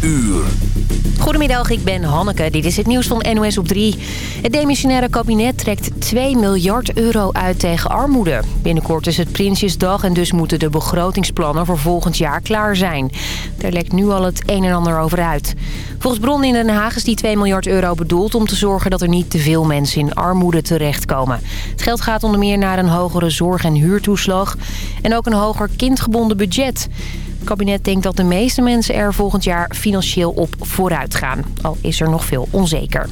uur. Goedemiddag, ik ben Hanneke. Dit is het nieuws van NOS op 3. Het demissionaire kabinet trekt 2 miljard euro uit tegen armoede. Binnenkort is het Prinsjesdag en dus moeten de begrotingsplannen voor volgend jaar klaar zijn. Daar lekt nu al het een en ander over uit. Volgens bronnen in Den Haag is die 2 miljard euro bedoeld om te zorgen dat er niet te veel mensen in armoede terechtkomen. Het geld gaat onder meer naar een hogere zorg- en huurtoeslag en ook een hoger kindgebonden budget. Het kabinet denkt dat de meeste mensen er volgend jaar financieel op vooruit gaan. Al is er nog veel onzeker.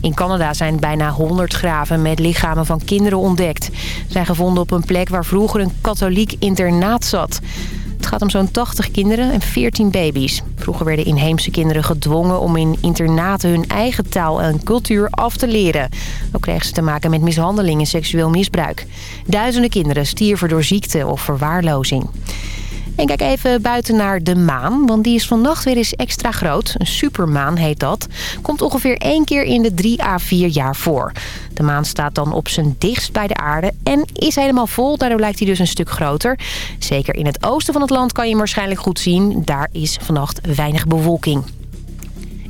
In Canada zijn bijna 100 graven met lichamen van kinderen ontdekt. Zijn gevonden op een plek waar vroeger een katholiek internaat zat. Het gaat om zo'n 80 kinderen en 14 baby's. Vroeger werden inheemse kinderen gedwongen om in internaten hun eigen taal en cultuur af te leren. Ook kregen ze te maken met mishandeling en seksueel misbruik. Duizenden kinderen stierven door ziekte of verwaarlozing. En kijk even buiten naar de maan, want die is vannacht weer eens extra groot. Een supermaan heet dat. Komt ongeveer één keer in de 3 à 4 jaar voor. De maan staat dan op zijn dichtst bij de aarde en is helemaal vol. Daardoor lijkt hij dus een stuk groter. Zeker in het oosten van het land kan je hem waarschijnlijk goed zien. Daar is vannacht weinig bewolking.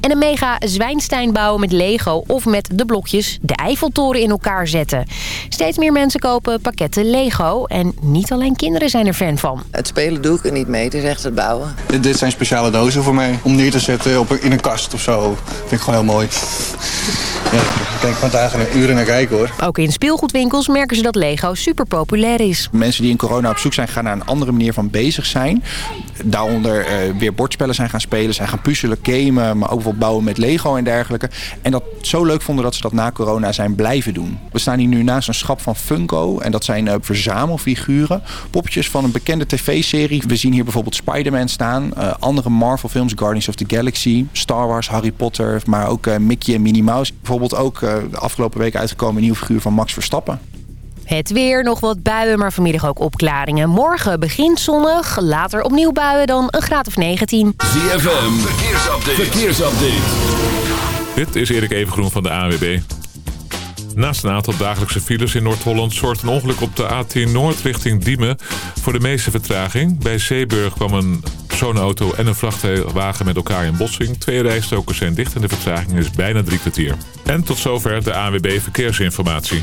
En een mega zwijnstein bouwen met Lego of met de blokjes de Eiffeltoren in elkaar zetten. Steeds meer mensen kopen pakketten Lego en niet alleen kinderen zijn er fan van. Het spelen doe ik er niet mee, het is echt het bouwen. Dit, dit zijn speciale dozen voor mij om neer te zetten op, een- in een kast of zo. Vind ik gewoon heel mooi. Ja, ik denk van dagen en uren naar kijken hoor. Ook in speelgoedwinkels merken ze dat Lego super populair is. Mensen die in corona op zoek zijn gaan naar een andere manier van bezig zijn. Daaronder eh, weer bordspellen zijn gaan spelen, zijn gaan puzzelen, gamen, maar ook bouwen met Lego en dergelijke. En dat zo leuk vonden dat ze dat na corona zijn blijven doen. We staan hier nu naast een schap van Funko en dat zijn eh, verzamelfiguren. Poppetjes van een bekende tv-serie. We zien hier bijvoorbeeld Spider-Man staan, eh, andere Marvel films, Guardians of the Galaxy, Star Wars, Harry Potter, maar ook eh, Mickey en Minnie Mouse. Bijvoorbeeld ook de afgelopen week uitgekomen een nieuwe figuur van Max Verstappen. Het weer, nog wat buien, maar vanmiddag ook opklaringen. Morgen begint zonnig, later opnieuw buien, dan een graad of 19. ZFM, verkeersupdate. verkeersupdate. Dit is Erik Evengroen van de AWB. Naast een aantal dagelijkse files in Noord-Holland... zorgt een ongeluk op de A10 Noord richting Diemen voor de meeste vertraging. Bij Zeeburg kwam een personenauto en een vrachtwagen met elkaar in botsing. Twee rijstokers zijn dicht en de vertraging is bijna drie kwartier. En tot zover de AWB Verkeersinformatie.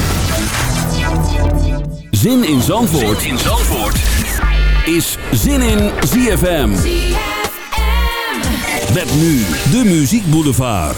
Zin in Zandvoort, zin in Zandvoort. is Zin in ZFM. Met nu de Muziek Boulevard.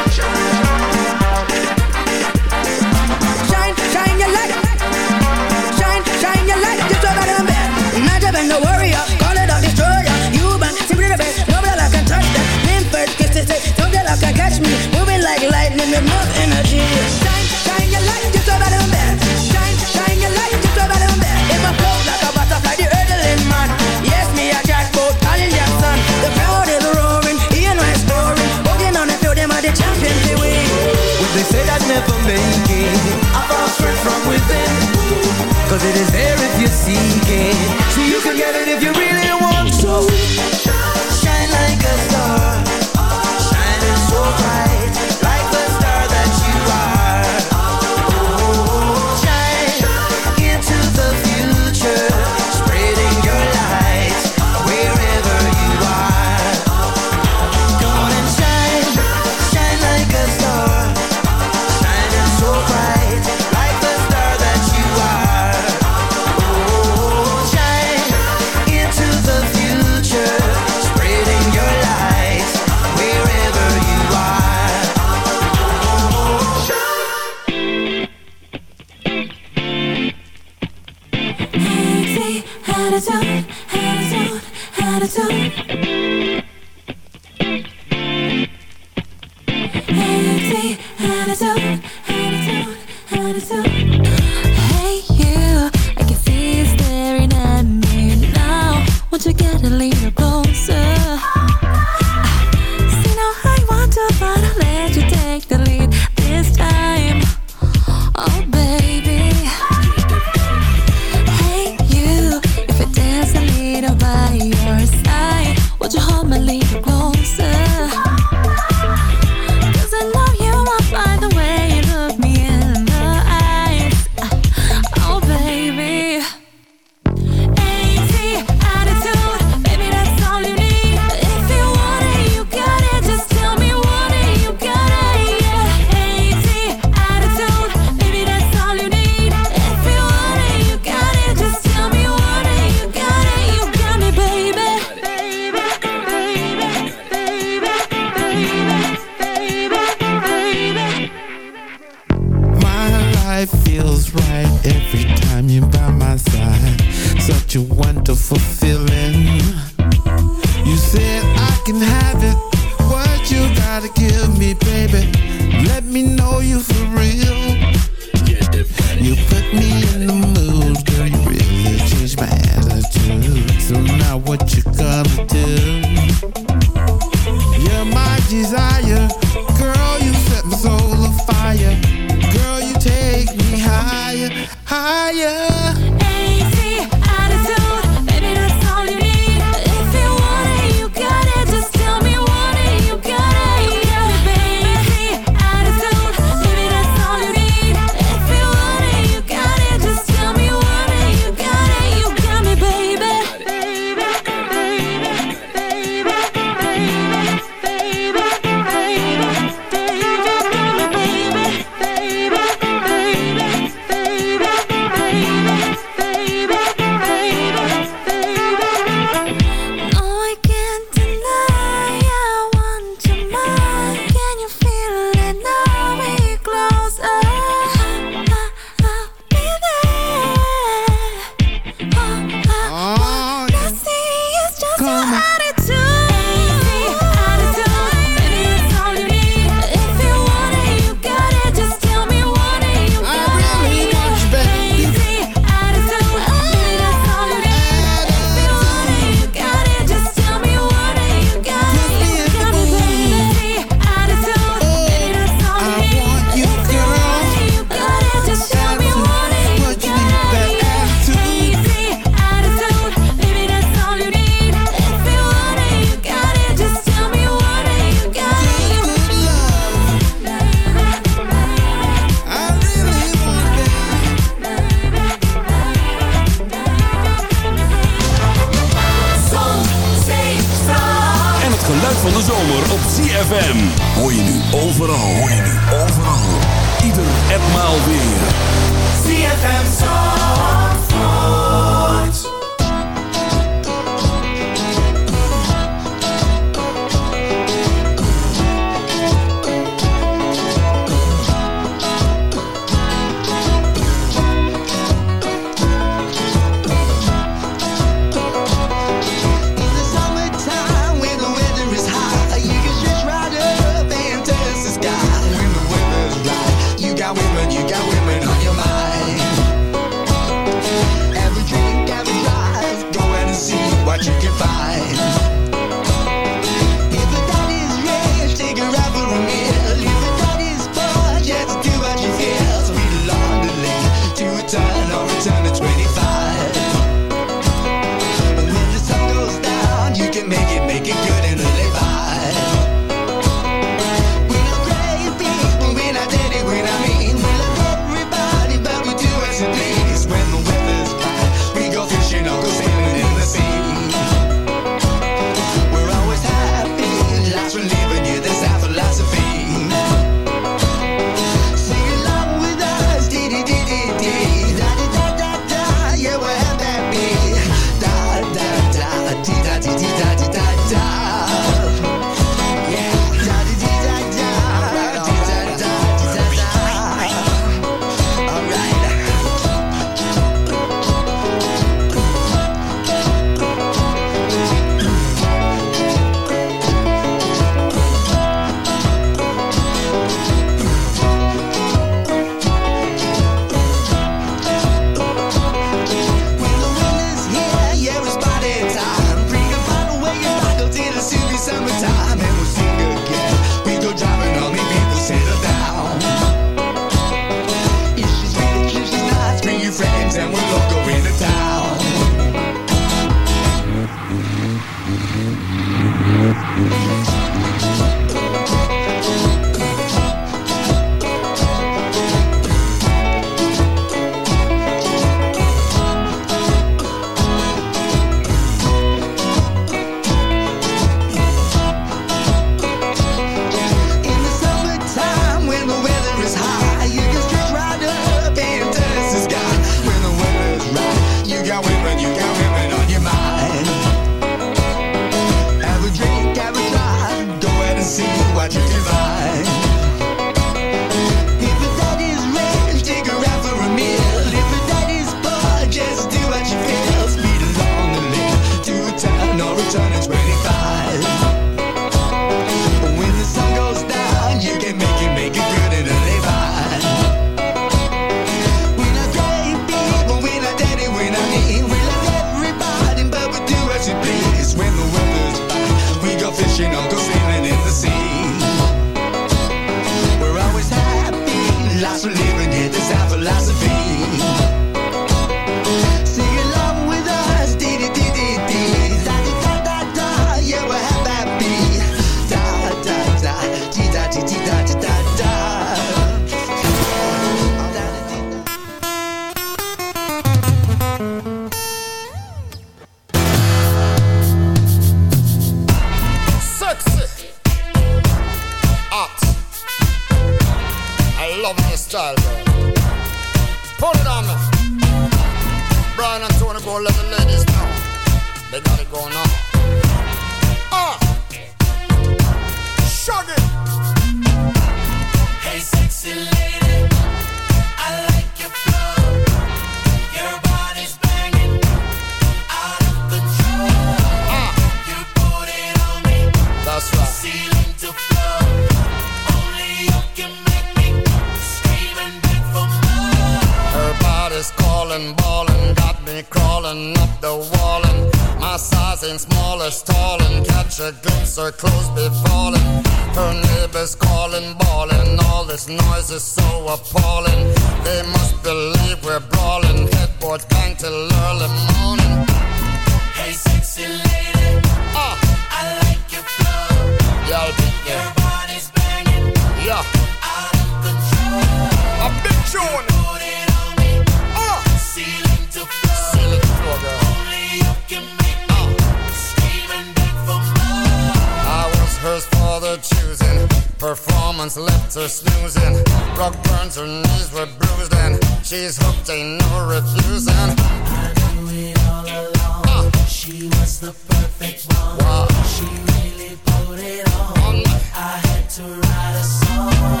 Woman's left her snoozing. Rug burns, her knees were bruised, and she's hooked, ain't no refusing. I knew it all along. She was the perfect one. She really put it on. I had to write a song.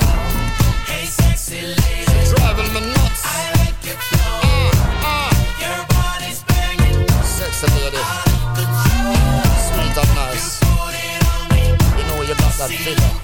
Hey, sexy lady. She's driving me nuts. I like your flow. Uh, uh. Your body's banging. Sexy lady. Sweet and nice. You know you got that figure.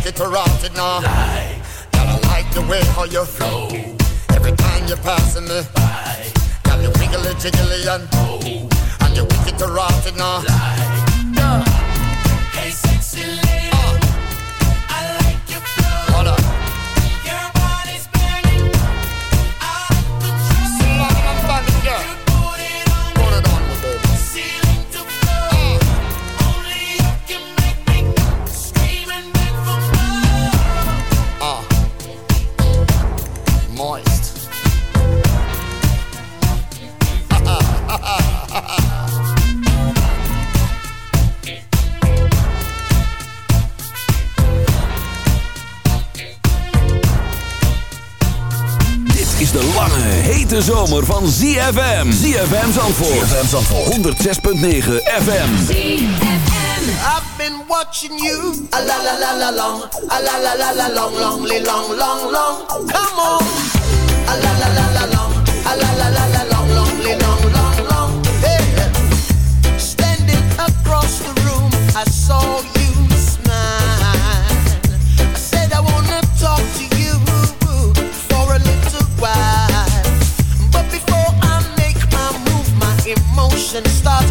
Girl, you wicked to rot it now. Lie. I like the way how you flow. Every time you're passing me by. Girl, you wiggly jiggly and oh, and you wicked to rot it now. Girl, hete zomer van ZFM. ZFM Zandvoort. ZFM Zandvoort. 106.9 FM. I've been watching you. A la la la la long. A la la la la long, long, long, long, long. Come on. A la la la la long. A la la la la long, long, long, long, long. Hey. Standing across the room, I saw and it starts.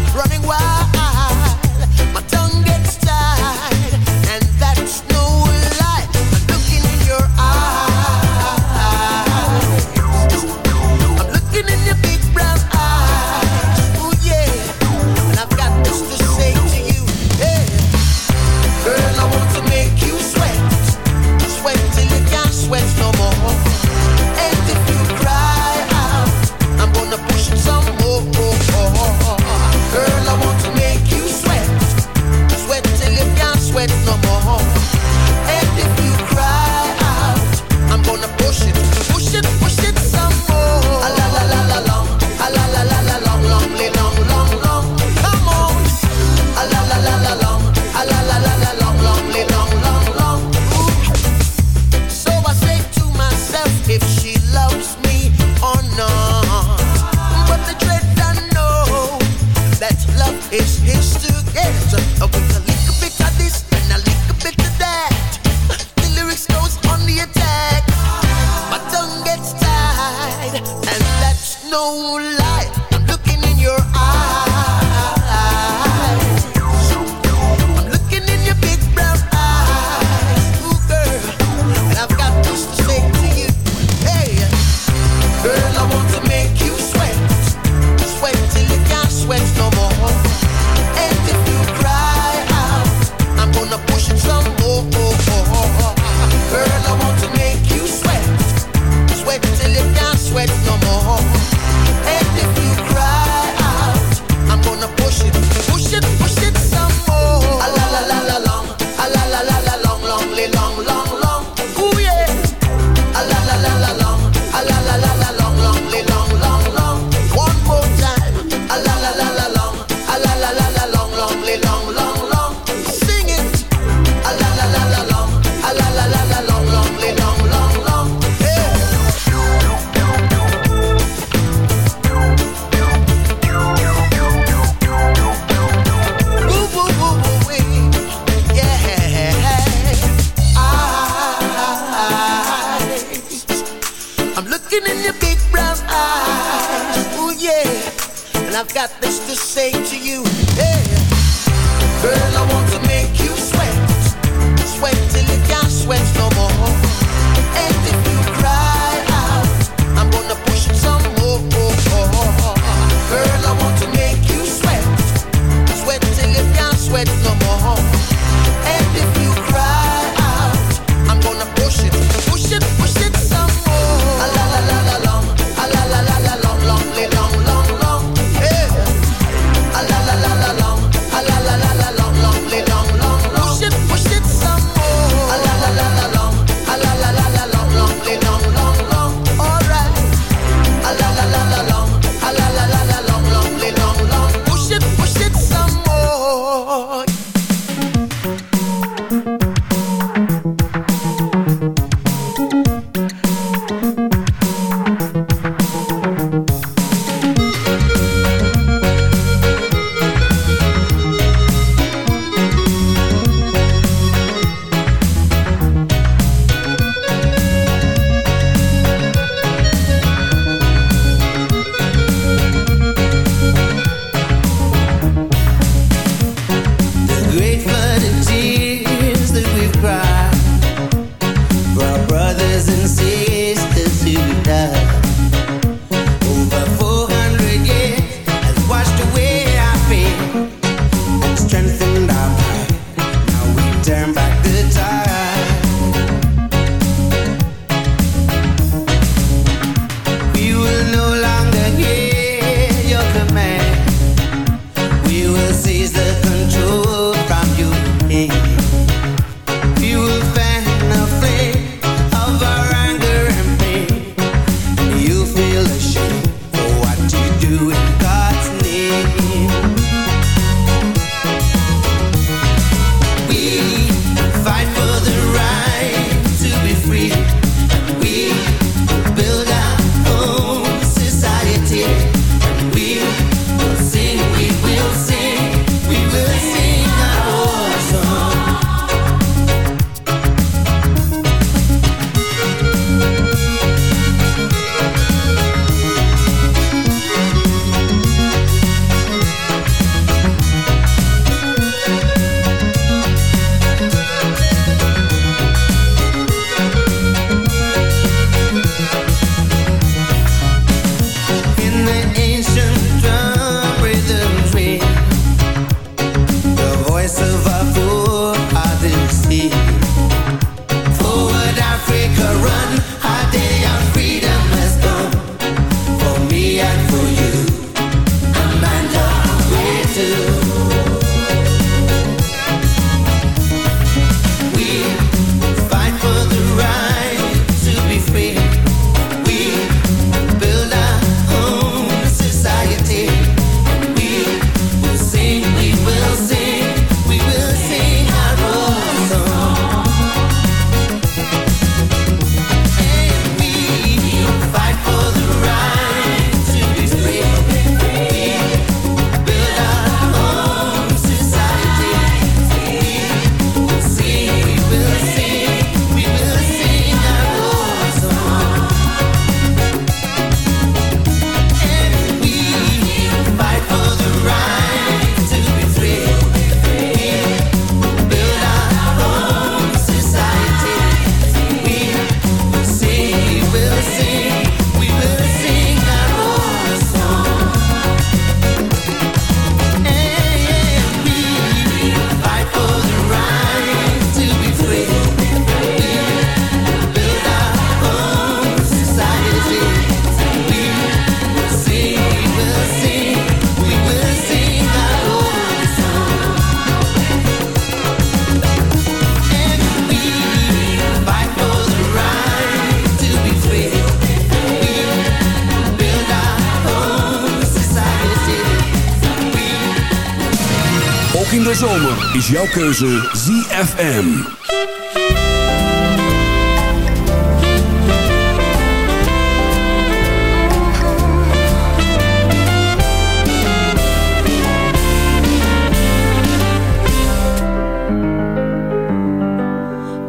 zomer is jouw keuze ZFM.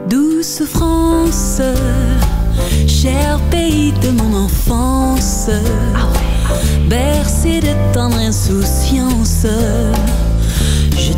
Douce France, cher pays de mon enfance, ah bercé de tendre insouciance.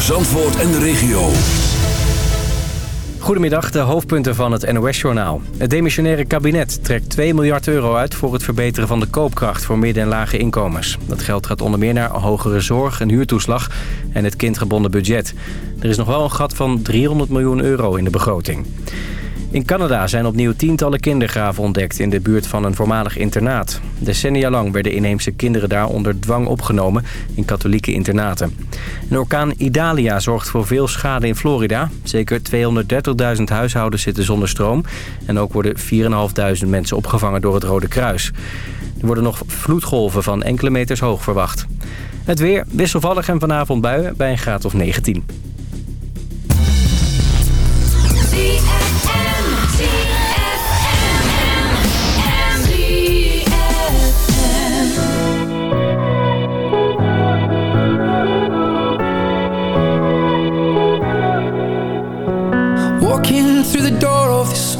Voor Zandvoort en de regio. Goedemiddag, de hoofdpunten van het NOS-journaal. Het demissionaire kabinet trekt 2 miljard euro uit... voor het verbeteren van de koopkracht voor midden- en lage inkomens. Dat geld gaat onder meer naar hogere zorg, een huurtoeslag... en het kindgebonden budget. Er is nog wel een gat van 300 miljoen euro in de begroting. In Canada zijn opnieuw tientallen kindergraven ontdekt in de buurt van een voormalig internaat. Decennia lang werden inheemse kinderen daar onder dwang opgenomen in katholieke internaten. Een orkaan Idalia zorgt voor veel schade in Florida. Zeker 230.000 huishoudens zitten zonder stroom. En ook worden 4.500 mensen opgevangen door het Rode Kruis. Er worden nog vloedgolven van enkele meters hoog verwacht. Het weer wisselvallig en vanavond buien bij een graad of 19.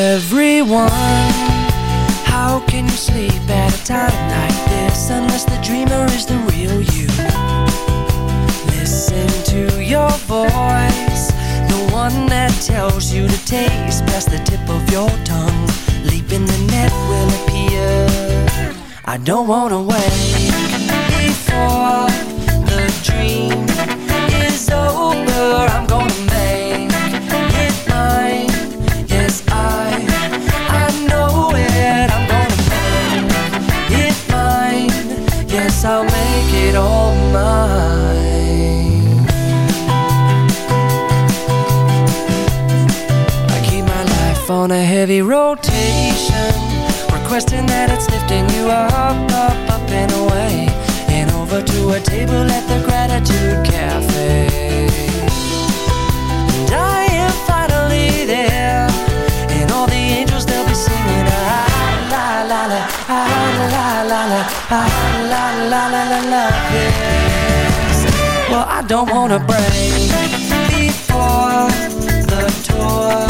everyone. La la la la la Well, I don't wanna break before the tour